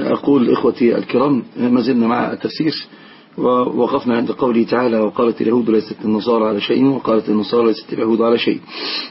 أقول إخوتي الكرام ما زلنا مع التفسير ووقفنا عند قوله تعالى وقالت اليهود ليست النصارى على شيء وقالت النصارى ليست اليهود على شيء.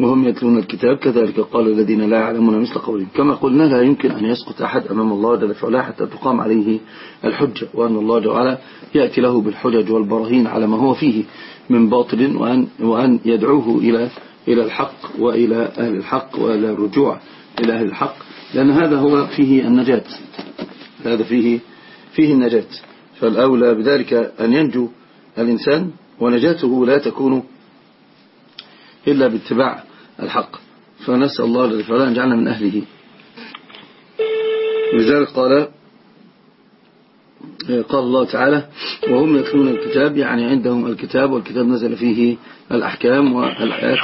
وهم يتلون الكتاب كذلك قال الذين لا يعلمون مثل قولهم. كما قلنا لا يمكن أن يسقط أحد أمام الله جل وعلا حتى تقام عليه الحجة وأن الله جل وعلا يأتي له بالحجج والبراهين على ما هو فيه من باطل وأن, وأن يدعوه إلى إلى الحق وإلى أهل الحق وإلى الرجوع إلى أهل الحق. لأن هذا هو فيه النجاة. هذا فيه فيه النجاة. فالأولى بذلك أن ينجو الإنسان ونجاته لا تكون إلا باتباع الحق. فنسأل الله لذلك أن جعلنا من أهله. لذلك قال قال الله تعالى وهم يتلون الكتاب يعني عندهم الكتاب والكتاب نزل فيه الأحكام والآيات.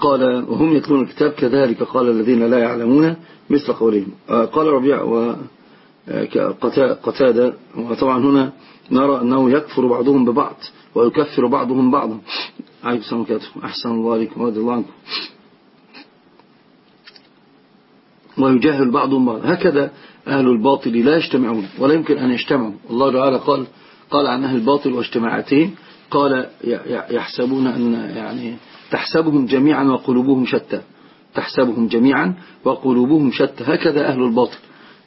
قال وهم يتلون الكتاب كذلك قال الذين لا يعلمون مثل قولهم. قال ربيع قتادة. وطبعا هنا نرى أنه يكفر بعضهم ببعض ويكفر بعضهم بعضا. عليكم السلام عليكم أحسن الله عليكم. ورضي الله عنكم. ويجاهل بعضهم بعض هكذا أهل الباطل لا يجتمعون ولا يمكن أن يجتمعوا. الله تعالى قال قال عن أهل الباطل واجتماعاتهم. قال يحسبون أن يعني تحسبهم جميعا وقلوبهم شتى. تحسبهم جميعا وقلوبهم شتى. هكذا أهل الباطل.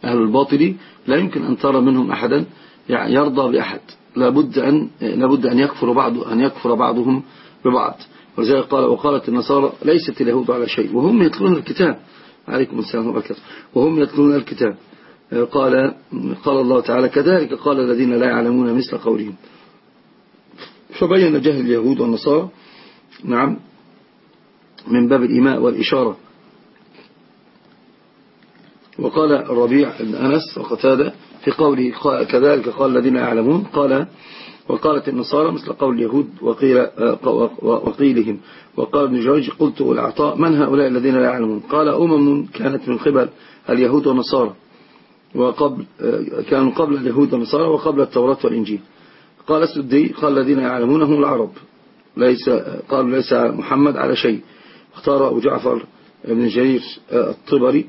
أهل الباطل لا يمكن أن ترى منهم أحدا يرضى بأحد. لابد أن لابد أن يكفر بعض أن يكفر بعضهم ببعض. ولذلك قال وقالت النصارى ليست اليهود على شيء. وهم يتلون الكتاب. عليكم السلام وبركاته. وهم يتلون الكتاب. قال قال الله تعالى كذلك قال الذين لا يعلمون مثل قولهم. فبين جهل اليهود والنصارى. نعم. من باب الإيماء والإشارة. وقال الربيع بن أنس وقتادة في قوله كذلك قال الذين يعلمون قال وقالت النصارى مثل قول اليهود وقيل وقيلهم. وقال ابن جريج قلت والعطاء من هؤلاء الذين لا يعلمون؟ قال أمم كانت من قبل اليهود والنصارى وقبل كانوا قبل اليهود والنصارى وقبل التوراة والإنجيل. قال السدي قال الذين يعلمون هم العرب. ليس قالوا ليس محمد على شيء. اختار أبو جعفر بن جرير الطبري.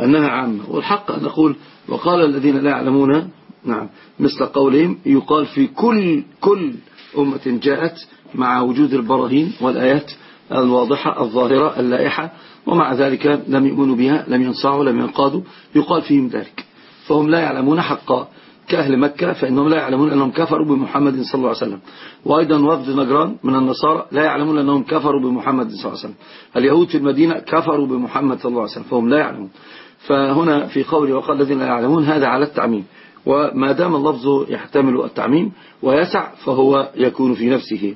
أنها عامة. والحق أن نقول وقال الذين لا يعلمون نعم مثل قولهم يقال في كل كل أمة جاءت مع وجود البراهين والآيات الواضحة الظاهرة اللائحة ومع ذلك لم يؤمنوا بها لم ينصعوا لم ينقادوا. يقال فيهم ذلك. فهم لا يعلمون حقا كأهل مكة فإنهم لا يعلمون أنهم كفروا بمحمد صلى الله عليه وسلم. وأيضا وفد نجران من النصارى لا يعلمون أنهم كفروا بمحمد صلى الله عليه وسلم. اليهود في المدينة كفروا بمحمد صلى الله عليه وسلم فهم لا يعلمون. فهنا في قوله وقال الذين لا يعلمون هذا على التعميم. وما دام اللفظ يحتمل التعميم ويسع فهو يكون في نفسه.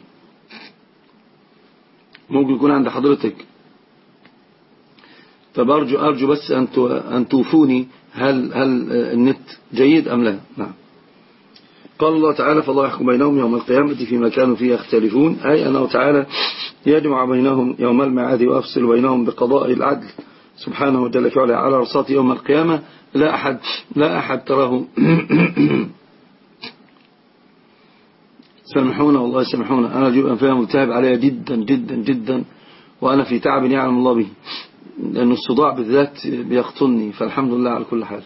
ممكن يكون عند حضرتك. طب أرجو, بس أن توفوني. هل, هل النت جيد أم لا؟ نعم. قال الله تعالى فالله يحكم بينهم يوم القيامة فيما كانوا فيه يختلفون. أي أنه تعالى يجمع بينهم يوم المعاد وأفصل بينهم بقضاء العدل. سبحانه وتعالى فعلا على رصات يوم القيامة لا أحد, لا أحد تراه. سامحونا والله سامحونا أنا أجيب أنفاها ملتهب عليها جدا جدا جدا وأنا في تعب يعلم الله به لأن الصداع بالذات بيقتلني فالحمد لله على كل حال.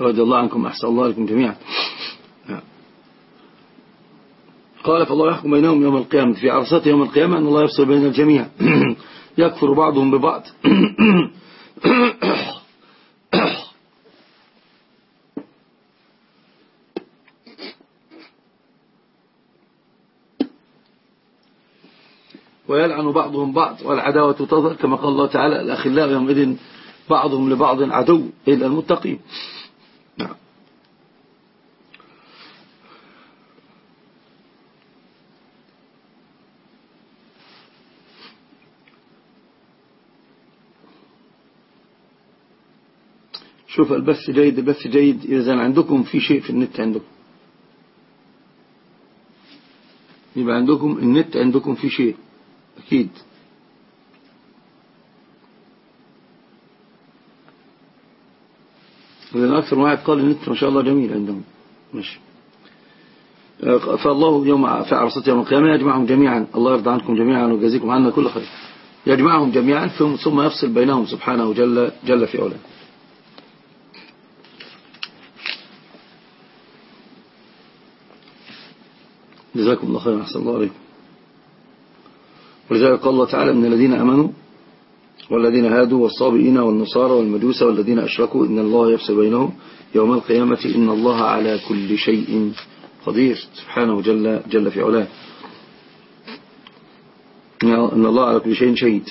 رضي الله عنكم أحسن الله لكم جميعا. قال فالله يحكم بينهم يوم القيامة. في عرصات يوم القيامة أن الله يفصل بين الجميع. يكفر بعضهم ببعض. ويلعن بعضهم بعض والعداوة تظهر كما قال الله تعالى الأخلاء يومئذ بعضهم لبعض عدو إلا المتقين نعم شوف البث جيد البث جيد إذا عندكم في شيء في النت عندكم. يبقى عندكم النت عندكم في شيء أكيد. لأن أكثر واحد قال النت ما شاء الله جميل عندهم. ماشي. فالله يوم في عرصة يوم القيامة يجمعهم جميعا. الله يرضى عنكم جميعا ويجازيكم عنا كل خير. يجمعهم جميعا ثم يفصل بينهم سبحانه جل, جل في علاه. جزاكم الله خيرا أحسن الله عليكم. ولذلك قال الله تعالى من الذين أمنوا والذين هادوا والصابئين والنصارى والمجوس والذين أشركوا إن الله يفصل بينهم يوم القيامة إن الله على كل شيء قدير. سبحانه جل, جل في علاه. إن الله على كل شيء شهيد.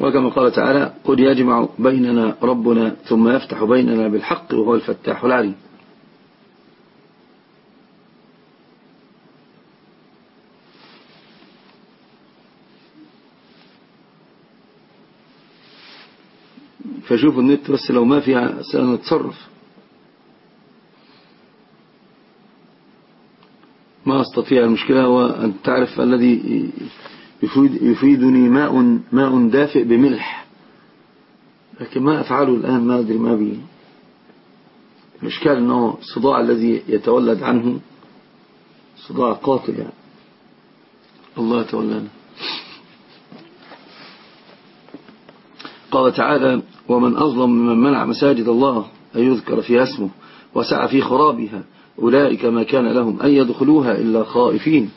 وكما قال تعالى قل يجمع بيننا ربنا ثم يفتح بيننا بالحق وهو الفتاح العليم. فشوفوا النت بس لو ما فيها سنتصرف. ما أستطيع المشكلة هو أن تعرف الذي يفيد يفيدني ماء ماء دافئ بملح. لكن ما أفعله الآن ما أدري ما بي المشكلة أنه الصداع الذي يتولد عنه صداع قاتل يعني. الله يتولانا قال تعالى ومن أظلم ممن منع مساجد الله أن يذكر فيها اسمه وسعى في خرابها أولئك ما كان لهم أن يدخلوها إلا خائفين.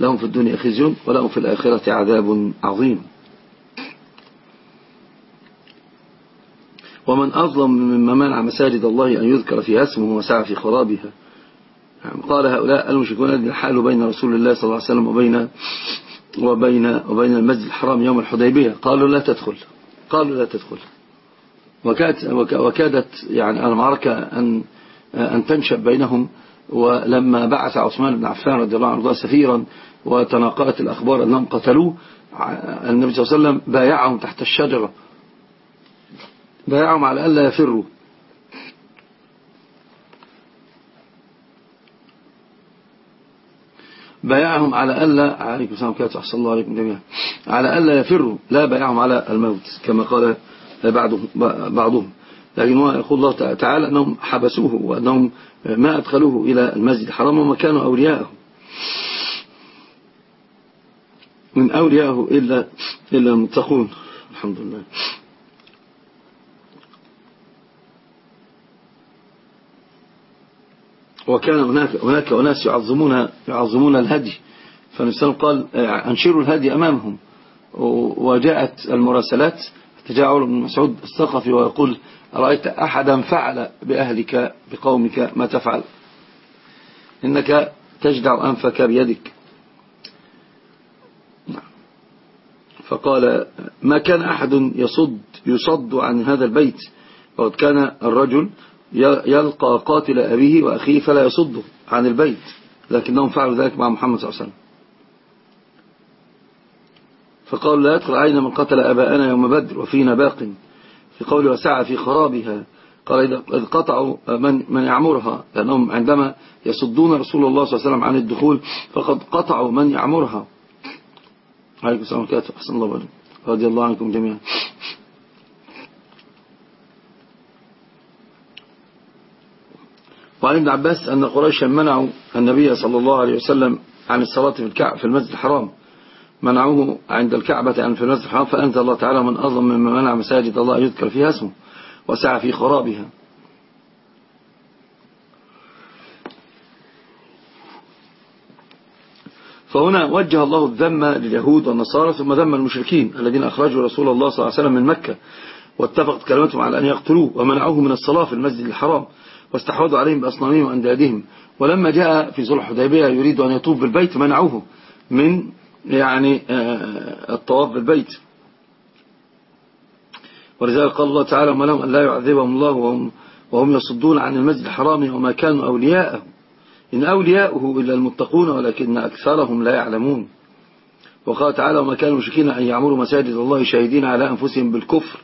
لهم في الدنيا خزي ولهم في الآخرة عذاب عظيم. ومن أظلم ممن منع مساجد الله أن يذكر فيها اسمه وسعى في خرابها. يعني قال هؤلاء المشركون الذين حالوا بين رسول الله صلى الله عليه وسلم وبين وبين وبين المسجد الحرام يوم الحديبية. قالوا لا تدخل. قالوا لا تدخل. وكادت, وكادت يعني المعركة أن, أن تنشب بينهم ولما بعث عثمان بن عفان رضي الله عنه سفيرا وتناقلت الأخبار أنهم قتلوه النبي صلى الله عليه وسلم بايعهم تحت الشجرة. بايعهم على ألا يفروا. بايعهم على ألا عليكم السلام عليكم أحسن الله عليكم جميعا. على ألا يفروا لا بايعهم على الموت كما قال بعضهم, بعضهم. لكن هو يقول الله تعالى أنهم حبسوه وأنهم ما أدخلوه إلى المسجد الحرام وما كانوا أولياءه. من أولياءه إلا, إلا المتقون. الحمد لله. وكان هناك هناك أناس يعظمون يعظمون الهدي. فالنبي قال أنشروا الهدي أمامهم. وجاءت المراسلات تجاعل من مسعود الثقفي ويقول رأيت أحدا فعل بأهلك بقومك؟ ما تفعل؟ إنك تجدع أنفك بيدك. فقال ما كان أحد يصد يصد عن هذا البيت؟ وقد كان الرجل يلقى قاتل أبيه وأخيه فلا يصده عن البيت لكنهم فعلوا ذلك مع محمد صلى الله عليه وسلم. فقالوا لا يدخل علينا من قتل أباءنا يوم بدر وفينا باق في قول وسعى في خرابها قال إذا قطعوا من, من يعمرها لأنهم عندما يصدون رسول الله صلى الله عليه وسلم عن الدخول فقد قطعوا من يعمرها. عليكم السلام عليكم أحسن الله رضي الله عنكم جميعا. وعن ابن عباس أن قريشا منعوا النبي صلى الله عليه وسلم عن الصلاة في المسجد الحرام. منعوه عند الكعبة عن في المسجد الحرام فأنزل الله تعالى من أظلم مما منع مساجد الله يذكر فيها اسمه وسعى في خرابها. فهنا وجه الله الذم لليهود والنصارى ثم ذم المشركين الذين أخرجوا رسول الله صلى الله عليه وسلم من مكة واتفقت كلمتهم على أن يقتلوه ومنعوه من الصلاة في المسجد الحرام. واستحوذوا عليهم بأصنامهم وأندادهم. ولما جاء في ذو الحديبية يريد أن يطوف بالبيت منعوه من يعني آه، الطواف بالبيت. ولذلك قال الله تعالى وما لهم أن لا يعذبهم الله وهم, وهم يصدون عن المسجد الحرام وما كانوا أولياءه. إن أولياؤه إلا المتقون ولكن أكثرهم لا يعلمون. وقال تعالى وما كانوا مشركين أن يعمروا مساجد الله شاهدين على أنفسهم بالكفر.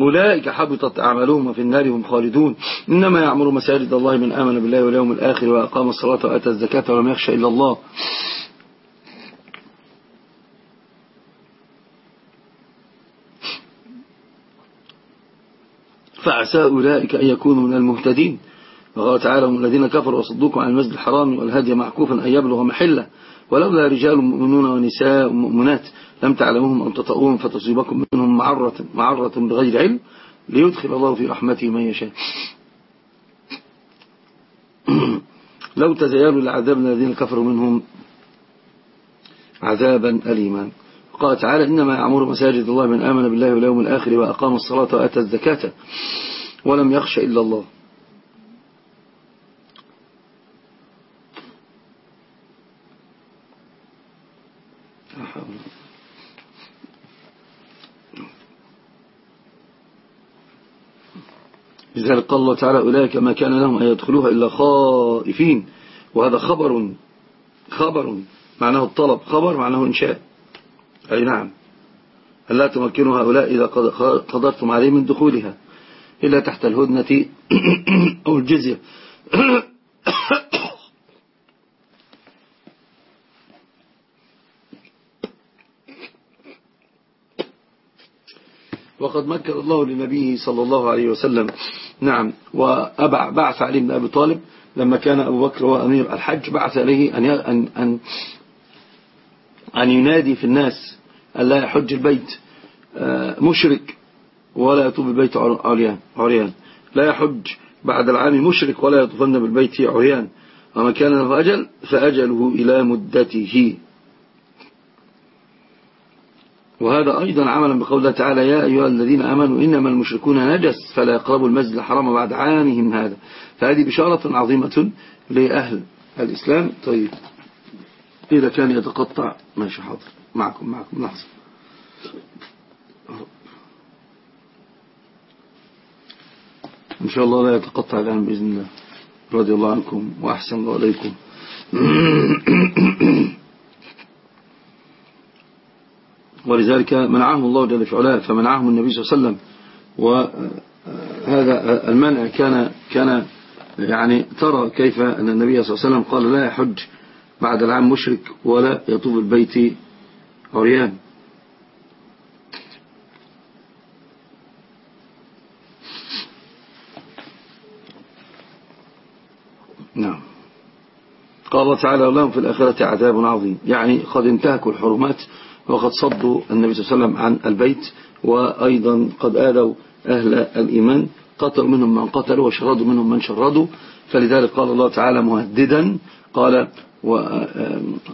أولئك حبطت أعمالهم وفي النار هم خالدون. إنما يعمر مساجد الله من آمن بالله واليوم الآخر وأقام الصلاة وأتى الزكاة ولم يخشى إلا الله. فعسى أولئك أن يكونوا من المهتدين. وقال تعالى هم الذين كفروا وصدوكم عن المسجد الحرام والهدي معكوفا أن يبلغ محلة. ولولا رجال مؤمنون ونساء مؤمنات لم تعلموهم أن تطؤوهم فتصيبكم منهم معرة, معرة بغير علم ليدخل الله في رحمته من يشاء. لو تزيلوا لعذابنا الذين كفروا منهم عذابا أليما. قال تعالى إنما يعمر مساجد الله من آمن بالله واليوم الآخر وأقام الصلاة وأتى الزكاة ولم يخش إلا الله. لذلك قال الله تعالى أولئك ما كان لهم أن يدخلوها إلا خائفين. وهذا خبر خبر معناه الطلب خبر معناه إنشاء. أي نعم. ألا تمكنوا هؤلاء إذا قدرتم عليه من دخولها إلا تحت الهدنة أو الجزية. وقد مكن الله لنبيه صلى الله عليه وسلم. نعم. وبعث علي بن أبي طالب لما كان أبو بكر هو أمير الحج بعث عليه أن, أن, أن, أن ينادي في الناس أن لا يحج البيت آه، مشرك ولا يطوب البيت عريان, عريان. لا يحج بعد العام مشرك ولا يطوفن بالبيت عريان. وما كان له أجل فأجله إلى مدته. وهذا أيضا عملا بقوله تعالى يا أيها الذين أمنوا إنما المشركون نجس فلا يقربوا المسجد الحرام بعد عامهم هذا. فهذه بشارة عظيمة لأهل الإسلام. طيب إذا كان يتقطع ماشي حاضر معكم معكم. لحظة. إن شاء الله لا يتقطع الآن بإذن الله. رضي الله عنكم وأحسن الله عليكم ولذلك منعهم الله جل في علاه فمنعهم النبي صلى الله عليه وسلم. وهذا المنع كان كان يعني ترى كيف أن النبي صلى الله عليه وسلم قال لا يحج بعد العام مشرك ولا يطوف البيت عريان. نعم. قال الله تعالى لهم في الآخرة عذاب عظيم. يعني قد انتهكوا الحرمات وقد صدوا النبي صلى الله عليه وسلم عن البيت وأيضا قد آذوا أهل الإيمان قتلوا منهم من قتلوا وشردوا منهم من شردوا. فلذلك قال الله تعالى مهددا قال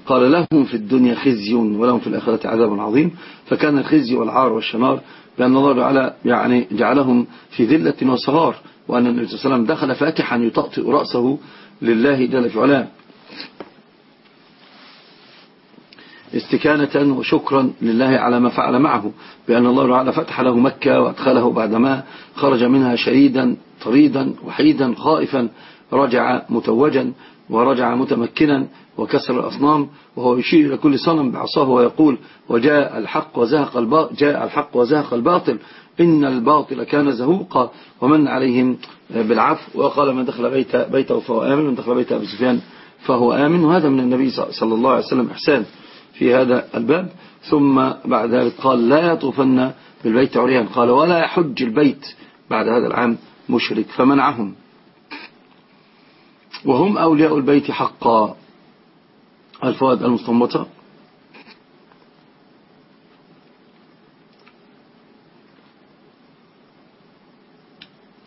قال لهم في الدنيا خزي ولهم في الآخرة عذاب عظيم. فكان الخزي والعار والشنار بأن الله تعالى يعني جعلهم في ذلة وصغار وأن النبي صلى الله عليه وسلم دخل فاتحا يطأطئ رأسه لله جل في علاه استكانة وشكرا لله على ما فعل معه بأن الله تعالى فتح له مكة وأدخله بعدما خرج منها شريدا طريدا وحيدا خائفا رجع متوجا ورجع متمكنا وكسر الأصنام وهو يشير إلى كل صنم بعصاه ويقول وجاء الحق وزهق الباطل جاء الحق وزهق الباطل إن الباطل كان زهوقا. ومن عليهم بالعفو وقال من دخل بيت بيته فهو آمن من دخل بيت أبي سفيان فهو آمن. وهذا من النبي صلى الله عليه وسلم إحسان. في هذا الباب. ثم بعد ذلك قال لا يطوفن بالبيت عريان. قال ولا يحج البيت بعد هذا العام مشرك فمنعهم. وهم أولياء البيت حقا. الفواد المستنبطة.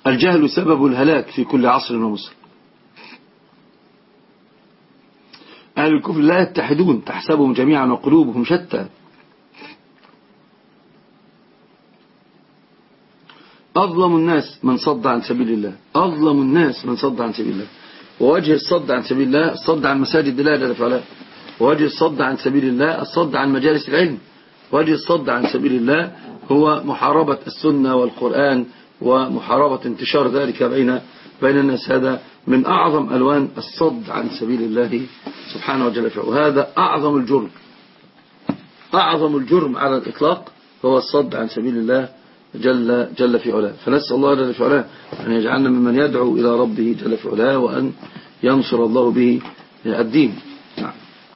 الجهل سبب الهلاك في كل عصر ومصر. أهل الكفر لا يتحدون تحسبهم جميعا وقلوبهم شتى. أظلم الناس من صد عن سبيل الله. أظلم الناس من صد عن سبيل الله. ووجه الصد عن سبيل الله الصد عن مساجد الله جل وعلا ووجه الصد عن سبيل الله الصد عن مجالس العلم. وجه الصد عن سبيل الله هو محاربة السنة والقرآن ومحاربة انتشار ذلك بين بين الناس. هذا من أعظم ألوان الصد عن سبيل الله سبحانه وجل وهذا أعظم الجرم أعظم الجرم على الإطلاق هو الصد عن سبيل الله جل, جل في علاه. فنسأل الله جل في علاه أن يجعلنا ممن يدعو إلى ربه جل في علاه وأن ينصر الله به الدين.